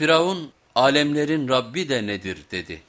Firavun alemlerin Rabbi de nedir dedi.